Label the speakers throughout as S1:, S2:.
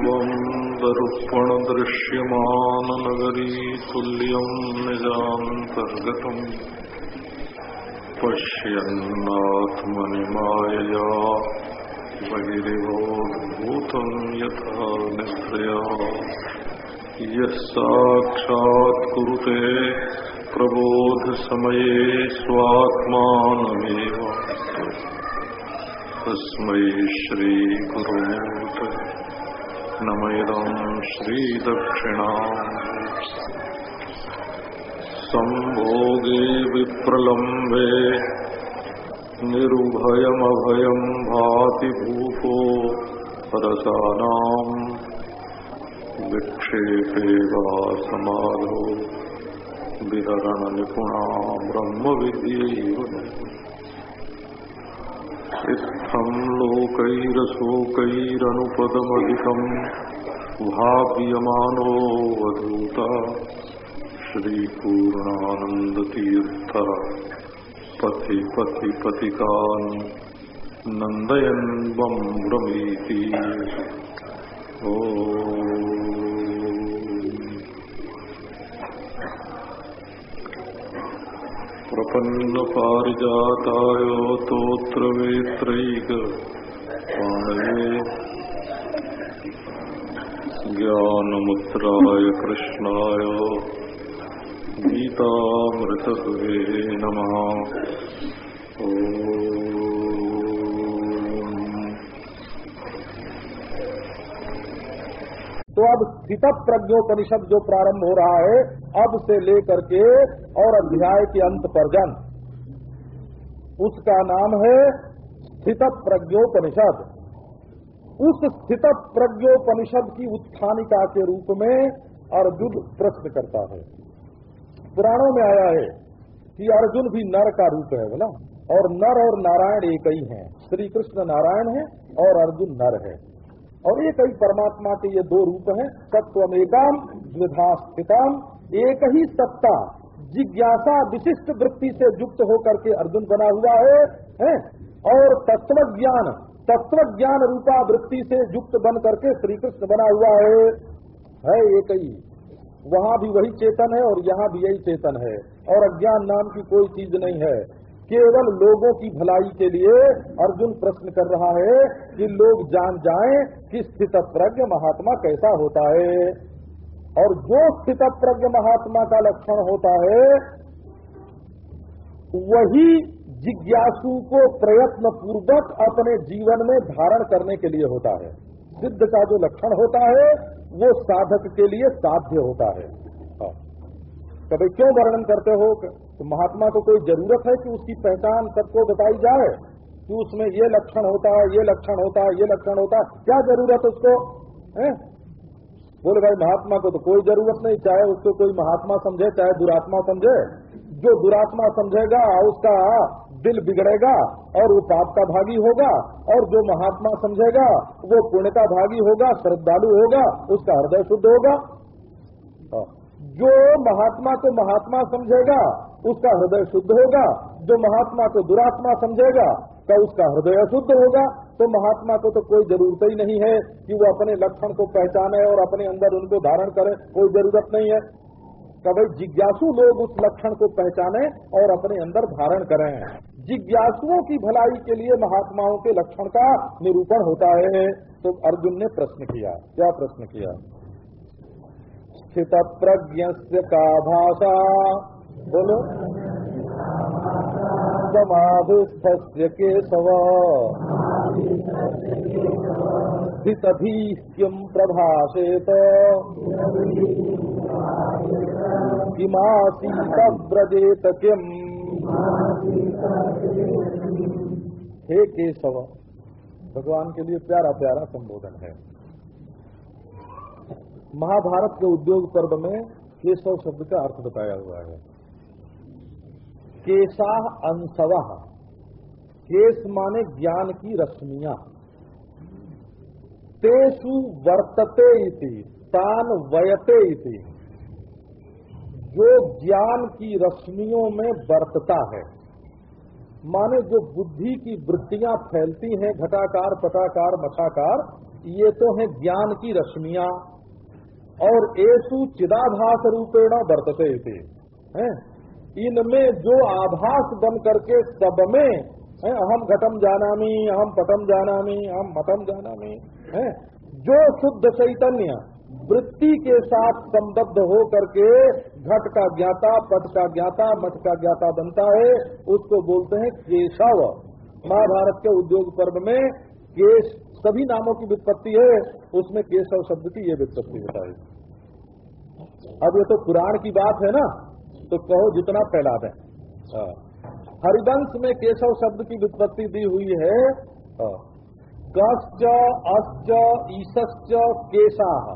S1: विश्वम् दर्पणदृश्यमाननगरी तुल्यम् निजान्तर्गतम् पश्यन्नात्मनिमायया बहिरिवोद्भूतम् यथा निद्रया यः साक्षात् कुरुते प्रबोधसमये नमैदम् श्रीदक्षिणा सम्भोगे विप्रलम्बे निरुभयमभयम् भाति भूपो रसानाम् विक्षेपे वा समाधो विहरणनिपुणा ब्रह्मविद्यैव इत्थम् लोकैरशोकैरनुपदमधिकम् भाव्यमानोऽवधूता श्रीपूर्णानन्दतीर्थ पथि पथि पथिकान् नन्दयन् वं ब्रमीति ओ प्रपन्नपारिजाताय तोत्रवेत्रैक पाणये। ज्ञानमुद्राय कृष्णाय। गीतामृतसुरे नमः।
S2: तो अब स्थित प्रज्ञोपनिषद जो प्रारंभ हो रहा है अब से लेकर के और अध्याय के अंत पर जन। उसका नाम है स्थित प्रज्ञोपनिषद उस स्थित प्रज्ञोपनिषद की उत्थानिका के रूप में अर्जुन प्रश्न करता है। पुराणों में आया है कि अर्जुन भी नर का रूप है, बोला। और नर और नारायण एक ही हैं। श्री कृष्ण नारायण है और अर्जुन नर है। और एक ही परमात्मा के ये दो रूप हैं सत्वमेकाम द्विधा स्थिताम एक ही सत्ता जिज्ञासा विशिष्ट वृत्ति से युक्त होकर के अर्जुन बना हुआ है, है? और तत्व ज्ञान तत्व ज्ञान रूपा वृत्ति से युक्त बन करके श्री कृष्ण बना हुआ है। है एक ही। वहाँ भी वही चेतन है और यहाँ भी यही चेतन है। और अज्ञान नाम की कोई चीज़ नहीं है। केवल लोगों की भलाई के लिए अर्जुन प्रश्न कर रहा है कि लोग जान जाएँ कि स्थित प्रज्ञ महात्मा कैसा होता है। और जो स्थित प्रज्ञ महात्मा का लक्षण होता है, वही जिज्ञासु को प्रयत्न पूर्वक अपने जीवन में धारण करने के लिए होता है। सिद्ध का जो लक्षण होता है, वो साधक के लिए साध्य होता है। कभी क्यों वर्णन करते हो? तो महात्मा को कोई ज़रूरत है कि उसकी पहचान सबको बताई जाए? कि उसमें ये लक्षण होता है ये लक्षण होता है ये लक्षण होता है क्या ज़रूरत उसको? है? बोले, भाई महात्मा को तो कोई ज़रूरत नहीं, चाहे उसको कोई महात्मा समझे, चाहे दुरात्मा समझे। जो दुरात्मा समझेगा, उसका दिल बिगड़ेगा और वो पाप का भागी होगा और जो महात्मा समझेगा, वो पुण्य का भागी होगा, श्रद्धालु होगा, उसका हृदय शुद्ध होगा। जो महात्मा को महात्मा समझेगा, उसका हृदय शुद्ध होगा। जो महात्मा को दुरात्मा समझेगा तो उसका हृदय अशुद्ध होगा। तो महात्मा को तो कोई ज़रूरत ही नहीं है कि वो अपने लक्षण को पहचाने और अपने अंदर उनको धारण करे, कोई ज़रूरत नहीं है। कभी जिज्ञासु लोग उस लक्षण को पहचाने और अपने अंदर धारण करें। जिज्ञासुओं की भलाई के लिए महात्माओं के लक्षण का निरूपण होता है। तो अर्जुन ने प्रश्न किया, क्या प्रश्न किया? स्थित प्रज्ञ का भाषा, बोलो। समाधिस्थ केशव। स्थितधी किम प्रभाषेत। किमासीत व्रजेत किम? हे केशव, भगवान के लिए प्यारा प्यारा संबोधन है। महाभारत के उद्योग पर्व में केशव शब्द का अर्थ बताया हुआ है। केशा अंशव। केश माने ज्ञान की रश्मिया। तेसु वर्तते इति, तान वयते इति। जो ज्ञान की रश्मियों में वर्तता है, माने जो बुद्धि की वृत्तियाँ फैलती हैं, घटाकार, पटाकार, मठाकार, ये तो है ज्ञान की रश्मियाँ। और ऐसु चिदाभास रूपेण बरतते थे हैं? इनमें जो आभास बन करके सब में हैं, अहम घटम जानामी अहम पटम जाना जानामी अहम मतम जानामी है? जो शुद्ध चैतन्य वृत्ति के साथ संबद्ध हो करके घट का ज्ञाता पट का ज्ञाता मठ का ज्ञाता बनता है उसको बोलते हैं केशव। महाभारत के उद्योग पर्व में केश सभी नामों की वित्पत्ति है उसमें केशव शब्द की ये वित्पत्ति है। अब ये तो पुराण की बात है ना तो कहो जितना फैला दें। हरिवंश में केशव शब्द की विपत्ति दी हुई है। कश्च, अश्च ईश्च केशा।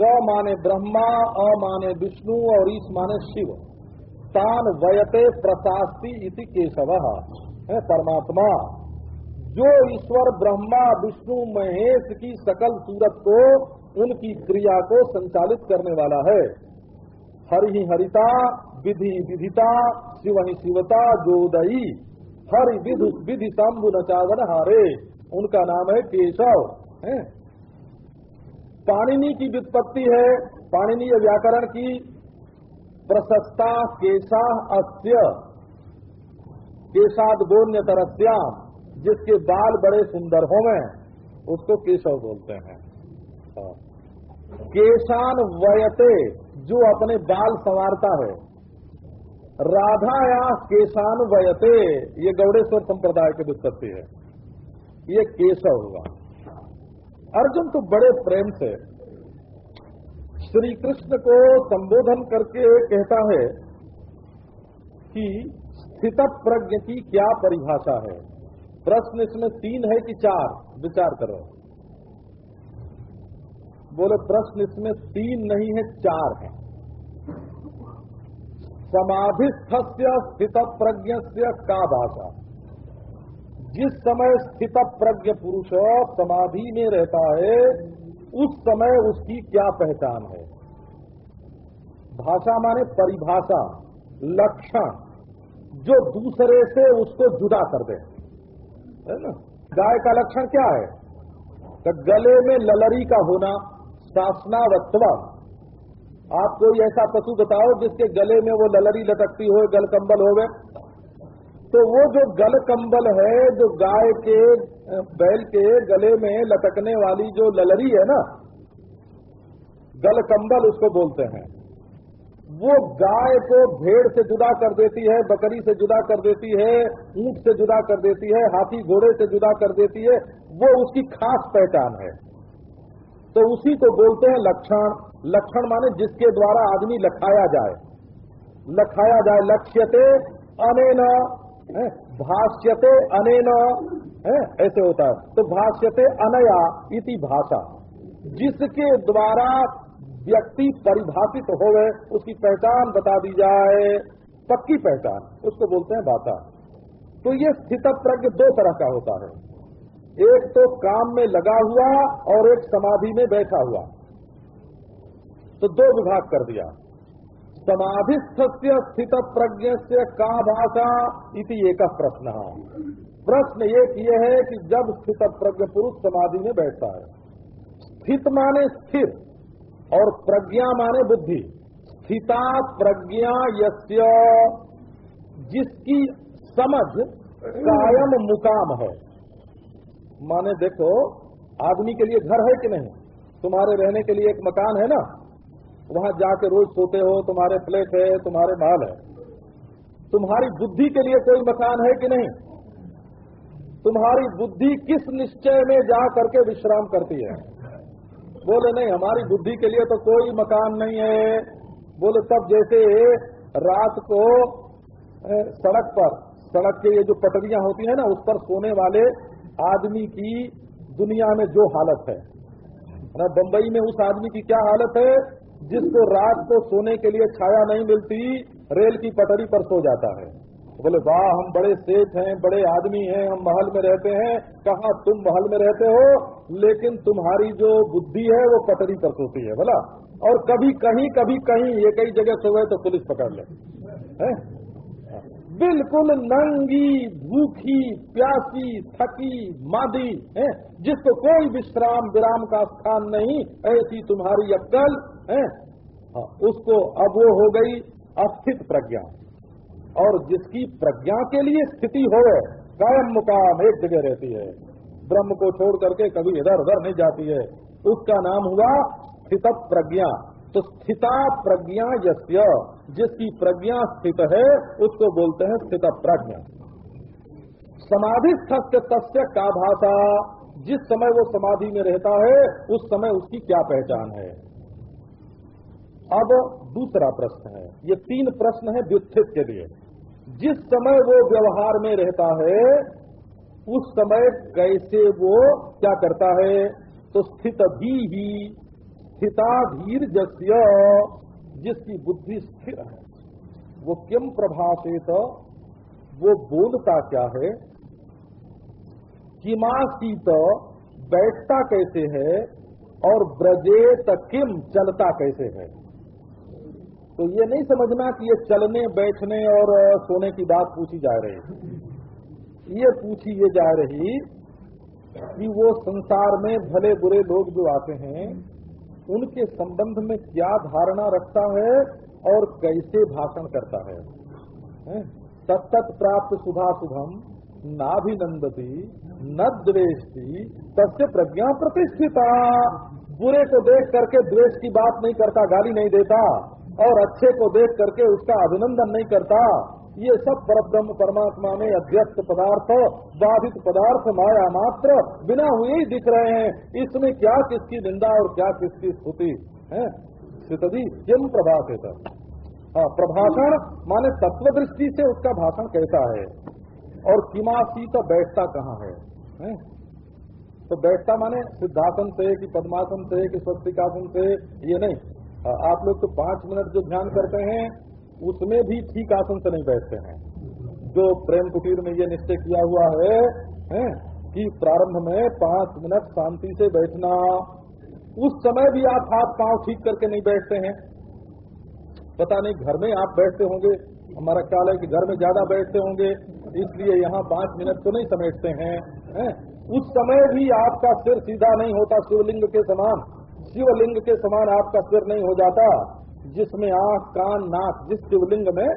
S2: क माने ब्रह्मा, अ माने विष्णु और ईश माने शिव। तान वयते प्रशास्ति इति केशव। है, परमात्मा। जो ईश्वर ब्रह्मा, विष्णु, महेश की सकल सूरत को, उनकी क्रिया को संचालित करने वाला है। हरि हरिता, विधि विधिता शिव ही शिवता जोदयी। हरि विधु विधि शंभु नचावन हारे। उनका नाम है केशव, है? पाणिनि की वित्पत्ति है। पाणिनीय व्याकरण की प्रशस्ता केशा अस्य। केशाद गोन्य तरस्याम, जिसके बाल बड़े सुंदर होवे, उसको केशव बोलते हैं। हाँ। केशान वयते जो अपने बाल संवारता है। राधा या केशान वयते ये गौड़ेश्वर संप्रदाय की वित्पत्ति है। ये केशव हुआ। अर्जुन तो बड़े प्रेम से श्री कृष्ण को संबोधन करके कहता है कि स्थित प्रज्ञ की क्या परिभाषा है? प्रश्न इसमें तीन है कि चार? विचार करो। बोले, प्रश्न इसमें तीन नहीं है, चार है। समाधिस्थ स्थित प्रज्ञ से का भाषा? जिस समय स्थित प्रज्ञ पुरुष समाधि में रहता है, उस समय उसकी क्या पहचान है? भाषा माने परिभाषा, लक्षण, जो दूसरे से उसको जुदा कर दे। है ना? गाय का लक्षण क्या है? तो गले में ललरी का होना, शासनावत्व। आप कोई ऐसा पशु बताओ जिसके गले में वो ललरी लटकती हो, गल हो गए तो वो जो गल है, जो गाय के, बैल के गले में लटकने वाली जो ललरी है ना, गल उसको बोलते हैं। वो गाय को भेड़ से जुदा कर देती है, बकरी से जुदा कर देती है, ऊँट से जुदा कर देती है, हाथी घोड़े से जुदा कर देती है, वो उसकी खास पहचान है। तो उसी को बोलते हैं लक्षण। लक्षण माने जिसके द्वारा आदमी लखाया जाए। लखाया जाए, लक्ष्यते, अनेन भाष्यते, अनेन ऐसे होता है। तो भाष्यते अनया इति भाषा। जिसके द्वारा व्यक्ति परिभाषित हो गए उसकी पहचान बता दी जाए। पक्की पहचान, उसको बोलते हैं भाषा। तो ये स्थित प्रज्ञ दो तरह का होता है। एक तो काम में लगा हुआ और एक समाधि में बैठा हुआ। तो दो विभाग कर दिया। समाधिस्थ स्थित प्रज्ञ से का भाषा इति एक प्रश्न। प्रश्न एक ये है कि जब स्थित प्रज्ञ पुरुष समाधि में बैठता है, स्थित माने स्थिर और प्रज्ञा माने बुद्धि। स्थिता प्रज्ञा यस्य जिसकी समझ कायम मुकाम है। माने देखो, आदमी के लिए घर है कि नहीं? तुम्हारे रहने के लिए एक मकान है ना? वहाँ जाके रोज सोते हो, तुम्हारे फ्लैट है, तुम्हारे महल है। तुम्हारी बुद्धि के लिए कोई मकान है कि नहीं? तुम्हारी बुद्धि किस निश्चय में जा करके विश्राम करती है? बोले, नहीं, हमारी बुद्धि के लिए तो कोई मकान नहीं है। बोले, तब जैसे रात को सड़क पर, सड़क के ये जो पटरियाँ होती है ना, उस पर सोने वाले आदमी की दुनिया में जो हालत है बंबई में उस आदमी की क्या हालत है? जिसको रात को सोने के लिए छाया नहीं मिलती, रेल की पटरी पर सो जाता है। बोले, वाह, हम बड़े सेठ हैं, बड़े आदमी हैं, हम महल में रहते हैं। कहा तुम महल में रहते हो? लेकिन तुम्हारी जो बुद्धि है, वो पटरी पर सोती है, बोला। और कभी कहीं कभी कहीं, ये कई जगह सो गए तो पुलिस पकड़ ले। है? बिल्कुल नंगी, भूखी, प्यासी, थकी, मादी, है? जिसको कोई विश्राम विराम का स्थान नहीं, ऐसी तुम्हारी अक्कल है? हाँ, उसको अब वो हो गई अस्थित प्रज्ञा। और जिसकी प्रज्ञा के लिए स्थिति हो कायम मुकाम एक जगह रहती है। ब्रह्म को छोड़ करके कभी इधर उधर नहीं जाती है। उसका नाम हुआ स्थित प्रज्ञा। तो स्थिता प्रज्ञा यस्य जिसकी प्रज्ञा स्थित है उसको बोलते हैं स्थित प्रज्ञा। समाधिस्थ तस्य का भाषा जिस समय वो समाधि में रहता है उस समय उसकी क्या पहचान है? अब दूसरा प्रश्न है। ये तीन प्रश्न है व्युत्थित के लिए। जिस समय वो व्यवहार में रहता है, उस समय कैसे वो क्या करता है? तो स्थित भी ही स्थिताधीर जस्य जिसकी बुद्धि स्थिर है। वो किम प्रभाषित? वो बोलता क्या है? किमा किमासीत? बैठता कैसे है? और ब्रजेत किम? चलता कैसे है? तो ये नहीं समझना कि ये चलने, बैठने और सोने की बात पूछी जा रही ये पूछी, ये जा रही कि वो संसार में भले बुरे लोग जो आते हैं, उनके संबंध में क्या धारणा रखता है और कैसे भाषण करता है? तत्त प्राप्त सुधा शुभम नाभिनंदती न द्वेषती तस्य प्रज्ञा प्रतिष्ठिता। बुरे को देख करके द्वेष की बात नहीं करता, गाली नहीं देता। और अच्छे को देख करके उसका अभिनंदन नहीं करता। ये सब परब्रह्म परमात्मा में अध्यस्त पदार्थ बाधित पदार्थ माया मात्र बिना हुए ही दिख रहे हैं। इसमें क्या किसकी निंदा और क्या किसकी स्तुति? है? स्थिति किम प्रभाषित हाँ प्रभाषण माने तत्व दृष्टि से उसका भाषण कैसा है? और किमासीत बैठता कहाँ है, है? तो बैठता माने सिद्धासन से कि पद्मासन से कि स्वस्तिकासन से ये नहीं। आप लोग तो पाँच मिनट जो ध्यान करते हैं उसमें भी ठीक आसन से नहीं बैठते हैं। जो प्रेम कुटीर में ये निश्चय किया हुआ है, है कि प्रारंभ में पाँच मिनट शांति से बैठना उस समय भी आप हाथ पाँव ठीक करके नहीं बैठते हैं। पता नहीं घर में आप बैठते होंगे हमारा ख्याल है कि घर में ज़्यादा बैठते होंगे इसलिए यहाँ पाँच मिनट तो नहीं समेटते हैं है? उस समय भी आपका सिर सीधा नहीं होता शिवलिंग के समान। शिवलिंग के समान आपका सिर नहीं हो जाता, जिसमें आँख, कान, नाक, जिस शिवलिंग में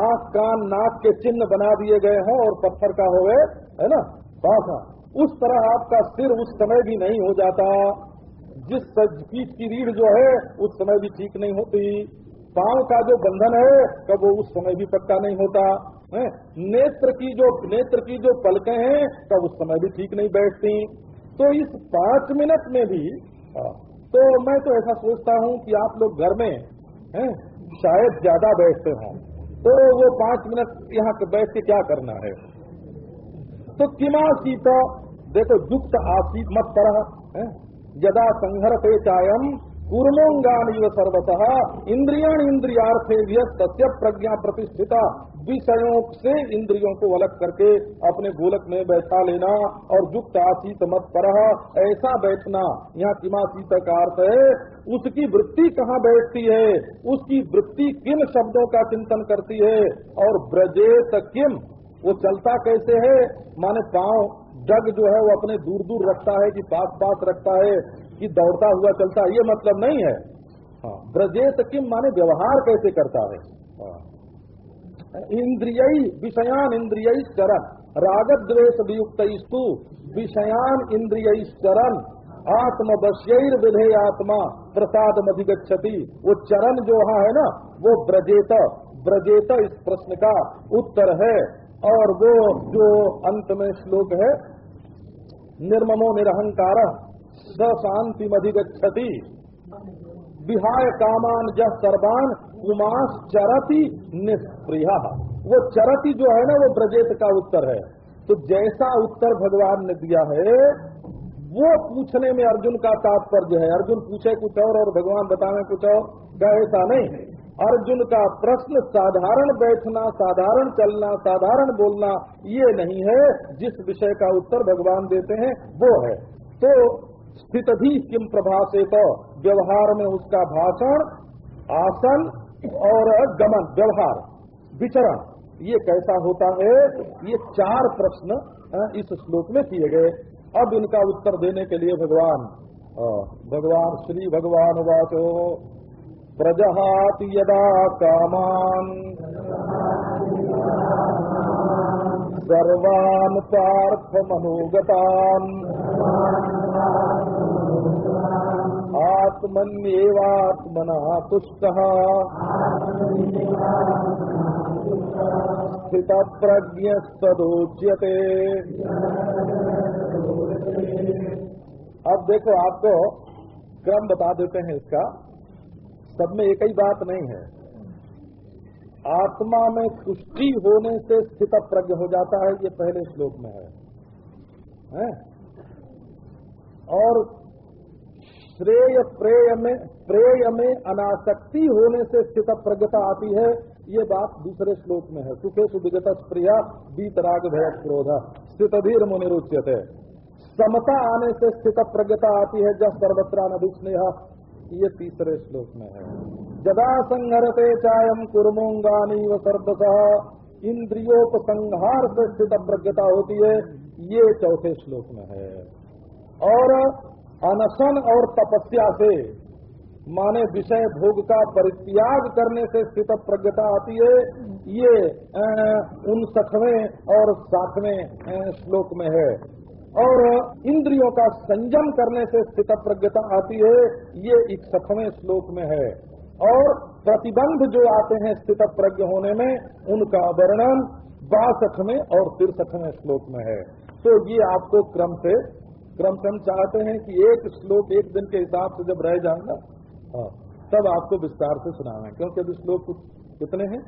S2: आँख, कान, नाक के चिन्ह बना दिए गए हैं और पत्थर का हो गए है ना? बासा उस तरह आपका सिर उस समय भी नहीं हो जाता, जिस पीठ की रीढ़ जो है, उस समय भी ठीक नहीं होती। पाँव का जो बंधन है कब वो उस समय भी पक्का नहीं होता, है? नेत्र की जो, नेत्र की जो पलकें हैं, तब उस समय भी ठीक नहीं बैठती। तो इस पाँच मिनट में भी तो मैं तो ऐसा सोचता हूँ कि आप लोग घर में, हैं, शायद ज़्यादा बैठते हों। तो वो पाँच मिनट यहाँ बैठ के क्या करना है? तो किमासीत देखो युक्त आसीत मत पर यदा संघर पे चायम कूर्मोंगानी सर्वतः, इंद्रियाण इंद्रियार्थे तस्य प्रज्ञा प्रतिष्ठिता। विषयों से इंद्रियों को अलग करके अपने गोलक में बैठा लेना और युक्त आशीत मत पर ऐसा बैठना यहाँ किमासीत का अर्थ है, उसकी वृत्ति कहाँ बैठती है? उसकी वृत्ति किन शब्दों का चिंतन करती है? और ब्रजेत किम? वो चलता कैसे है? माने पाँव, जग जो है वो अपने दूर दूर रखता है कि पास पास रखता है कि दौड़ता हुआ चलता है ये मतलब नहीं है। हाँ ब्रजेत किम माने व्यवहार कैसे करता है। इंद्रिय, विषयान इंद्रिय चरण रागत वियुक्त विषयान इंद्रिय चरण आत्म बश्यर विधे आत्मा प्रसाद मधिगछति वो चरण जो है ना? वो ब्रजेत। ब्रजेत इस प्रश्न का उत्तर है। और वो जो अंत में श्लोक है, निर्ममो निरहंकार, स शांति मधिगछति विहाय कामान जह सर्वान उमास चरती निष्प्रिय वो चरती जो है ना, वो ब्रजेत का उत्तर है। तो जैसा उत्तर भगवान ने दिया है, वो पूछने में अर्जुन का तात्पर्य है। अर्जुन पूछे कुछ और और भगवान बतावे कुछ और। क्या ऐसा नहीं? अर्जुन का प्रश्न, साधारण बैठना, साधारण चलना, साधारण बोलना, ये नहीं है। जिस विषय का उत्तर भगवान देते हैं, वो है। तो स्थित भी किम प्रभाषे तो व्यवहार में उसका भाषण, आसन और गमन, व्यवहार, विचरण, ये कैसा होता है? ये चार प्रश्न इस श्लोक में किए गए। अब इनका उत्तर देने के लिए भगवान भगवान, श्री भगवान वाचो। प्रजहाति यदा कामान। सर्वान् पार्थ मनोगतान् आत्मन्येवात्मना तुष्टः। स्थितप्रज्ञस्तदोच्यते। अब देखो आपको क्रम बता देते हैं इसका। सब में एक ही बात नहीं है। आत्मा में तुष्टि होने से स्थित प्रज्ञ हो जाता है ये पहले श्लोक में है, हैं? और श्रेय प्रेय में प्रेय में अनासक्ति होने से स्थित प्रज्ञता आती है। ये बात दूसरे श्लोक में है। सुखे सुविगत प्रिया बीतराग भय क्रोध। स्थित धीर मुनिरुच्यते समता आने से स्थित प्रज्ञता आती है जब सर्वत्रा नभिस्नेह ये तीसरे श्लोक में है। जदा संहरते चायम कुरमोंगानी व सर्वस इंद्रियोपसंहार से स्थित प्रज्ञता होती है। ये चौथे श्लोक में है। और अनशन और तपस्या से माने विषय भोग का परित्याग करने से स्थित प्रज्ञता आती है। ये उन सखवें और सातवें श्लोक में है। और इंद्रियों का संयम करने से स्थित प्रज्ञता आती है। ये इकसठवें श्लोक में है। और प्रतिबंध जो आते हैं स्थित प्रज्ञ होने में, उनका वर्णन बासठवें और तिरसठवें श्लोक में है। तो ये आपको क्रम से क्रम से हम चाहते हैं कि एक श्लोक एक दिन के हिसाब से जब रह जाएगा हाँ, तब आपको विस्तार से सुनाना है। क्योंकि अभी श्लोक कितने हैं